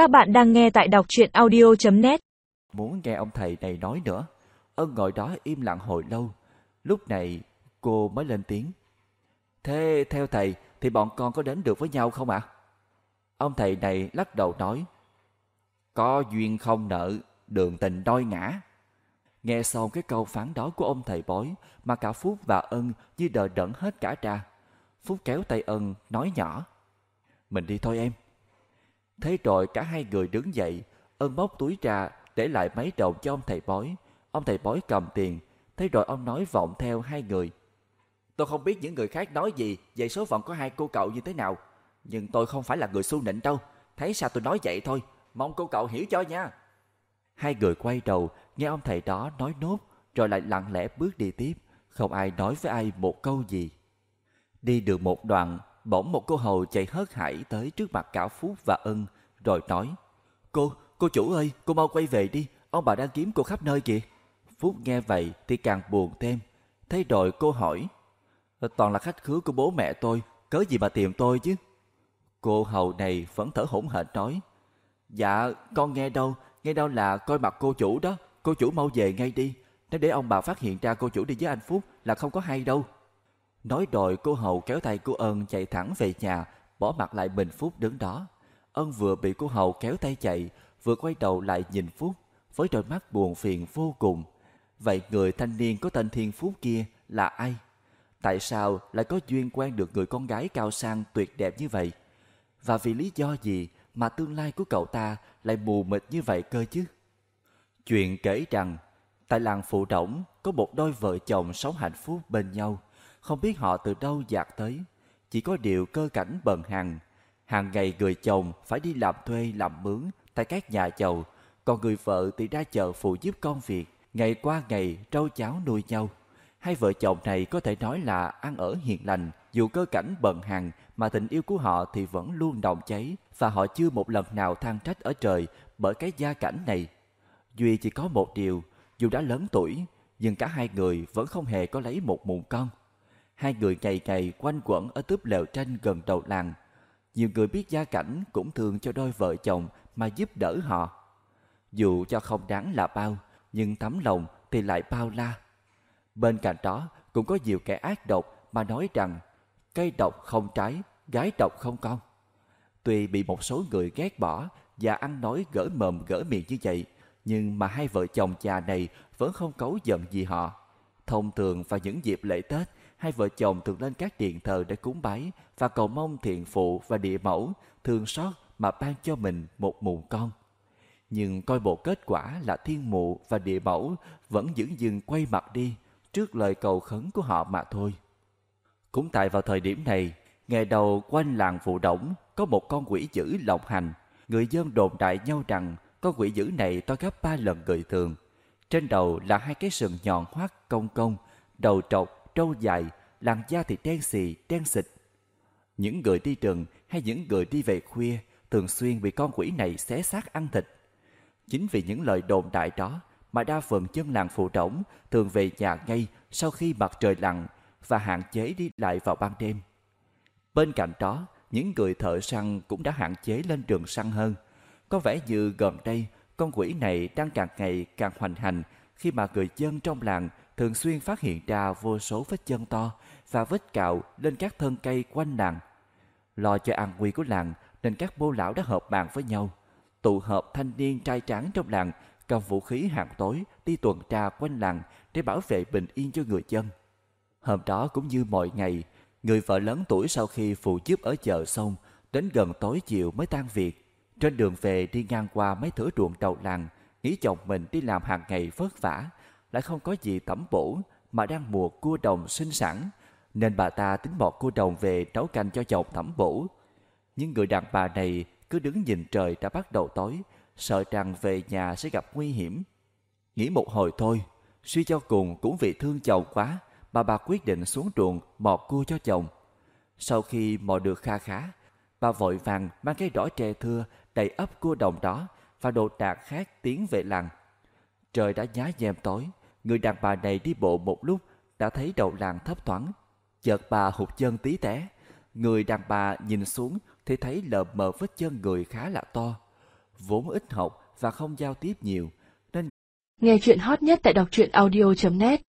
Các bạn đang nghe tại đọc chuyện audio.net Muốn nghe ông thầy này nói nữa. Ân ngồi đó im lặng hồi lâu. Lúc này cô mới lên tiếng. Thế theo thầy thì bọn con có đến được với nhau không ạ? Ông thầy này lắc đầu nói. Có duyên không nợ, đường tình đôi ngã. Nghe xong cái câu phán đó của ông thầy bói mà cả Phúc và Ân như đờ đẫn hết cả ra. Phúc kéo tay Ân nói nhỏ. Mình đi thôi em. Thế rồi cả hai người đứng dậy, Ân móc túi ra để lại mấy đồng cho ông thầy bói. Ông thầy bói cầm tiền, thế rồi ông nói vọng theo hai người. Tôi không biết những người khác nói gì về số phận của hai cô cậu như thế nào. Nhưng tôi không phải là người su nịnh đâu. Thấy sao tôi nói vậy thôi. Mong cô cậu hiểu cho nha. Hai người quay đầu, nghe ông thầy đó nói nốt, rồi lại lặng lẽ bước đi tiếp. Không ai nói với ai một câu gì. Đi được một đoạn, bỗng một cô hầu chạy hớt hải tới trước mặt cả Phúc và Ân, rồi nói. Cô, cô chủ ơi, cô mau quay về đi, ông bà đang kiếm cô khắp nơi kìa. Phúc nghe vậy thì càng buồn thêm. thấy rồi cô hỏi. Ờ, toàn là khách khứa của bố mẹ tôi, cớ gì mà tìm tôi chứ? Cô hầu này vẫn thở hổn hển nói. Dạ, con nghe đâu, nghe đâu là coi mặt cô chủ đó, cô chủ mau về ngay đi. Nếu để ông bà phát hiện ra cô chủ đi với anh Phúc là không có hay đâu. Nói rồi cô hầu kéo tay cô Ân chạy thẳng về nhà, bỏ mặt lại mình Phúc đứng đó. Ân vừa bị cô hầu kéo tay chạy, vừa quay đầu lại nhìn Phúc, với đôi mắt buồn phiền vô cùng. Vậy người thanh niên có tên Thiên Phúc kia là ai? Tại sao lại có duyên quen được người con gái cao sang tuyệt đẹp như vậy? Và vì lý do gì mà tương lai của cậu ta lại mù mịt như vậy cơ chứ? Chuyện kể rằng, tại làng Phụ đổng có một đôi vợ chồng sống hạnh phúc bên nhau, không biết họ từ đâu dạt tới. Chỉ có điều cơ cảnh bần hàn hàng ngày người chồng phải đi làm thuê làm mướn tại các nhà chầu còn người vợ thì ra chợ phụ giúp công việc, ngày qua ngày trâu cháo nuôi nhau. Hai vợ chồng này có thể nói là ăn ở hiền lành, dù cơ cảnh bần hàn mà tình yêu của họ thì vẫn luôn đồng cháy và họ chưa một lần nào than trách ở trời bởi cái gia cảnh này. Duy chỉ có một điều, dù đã lớn tuổi, nhưng cả hai người vẫn không hề có lấy một mụn con. Hai người cày cày quanh quẩn ở túp lều tranh gần đầu làng. Nhiều người biết gia cảnh cũng thường cho đôi vợ chồng mà giúp đỡ họ. Dù cho không đáng là bao, nhưng tấm lòng thì lại bao la. Bên cạnh đó cũng có nhiều kẻ ác độc mà nói rằng cây độc không trái, gái độc không con. Tuy bị một số người ghét bỏ và ăn nói gỡ mồm gỡ miệng như vậy, nhưng mà hai vợ chồng già này vẫn không cấu giận gì họ. Thông thường vào những dịp lễ Tết, hai vợ chồng thường lên các điện thờ để cúng bái và cầu mong thiện phụ và địa mẫu thương xót mà ban cho mình một mụn con. Nhưng coi bộ kết quả là thiên mụ và địa mẫu vẫn giữ dừng quay mặt đi trước lời cầu khấn của họ mà thôi. Cũng tại vào thời điểm này, ngày đầu quanh làng Phụ Động có một con quỷ dữ lộng hành. Người dân đồn đại nhau rằng con quỷ dữ này to gấp ba lần người thường. Trên đầu là hai cái sừng nhọn hoắt cong cong, đầu trọc, trâu dài, làn da thì đen xì, đen xịt. Những người đi rừng hay những người đi về khuya thường xuyên bị con quỷ này xé xác ăn thịt. Chính vì những lời đồn đại đó mà đa phần dân làng phụ trống thường về nhà ngay sau khi mặt trời lặn và hạn chế đi lại vào ban đêm. Bên cạnh đó, những người thợ săn cũng đã hạn chế lên đường săn hơn. Có vẻ như gần đây, con quỷ này đang càng ngày càng hoành hành khi mà người dân trong làng thường xuyên phát hiện ra vô số vết chân to và vết cạo lên các thân cây quanh làng. Lo cho an nguy của làng nên các bô lão đã hợp bàn với nhau, tụ hợp thanh niên trai tráng trong làng cầm vũ khí hàng tối đi tuần tra quanh làng để bảo vệ bình yên cho người dân. Hôm đó cũng như mọi ngày, người vợ lớn tuổi sau khi phụ giúp ở chợ xong, đến gần tối chiều mới tan việc. Trên đường về đi ngang qua mấy thửa ruộng đầu làng, nghĩ chồng mình đi làm hàng ngày vất vả, lại không có gì tẩm bổ mà đang mùa cua đồng sinh sản, nên bà ta tính bỏ cua đồng về nấu canh cho chồng tẩm bổ. Nhưng người đàn bà này cứ đứng nhìn trời đã bắt đầu tối, sợ rằng về nhà sẽ gặp nguy hiểm. Nghĩ một hồi thôi, suy cho cùng cũng vì thương chồng quá, bà bà quyết định xuống ruộng mò cua cho chồng. Sau khi mò được kha khá, bà vội vàng mang cái đỏ tre thưa đầy ấp cua đồng đó và đồ đạc khác tiến về làng. Trời đã nhá nhem tối, người đàn bà này đi bộ một lúc đã thấy đầu làng thấp thoáng. Chợt bà hụt chân tí té, người đàn bà nhìn xuống thì thấy lờ mờ vết chân người khá là to. vốn ít học và không giao tiếp nhiều, nên Nghe chuyện hot nhất tại đọc truyện audio.net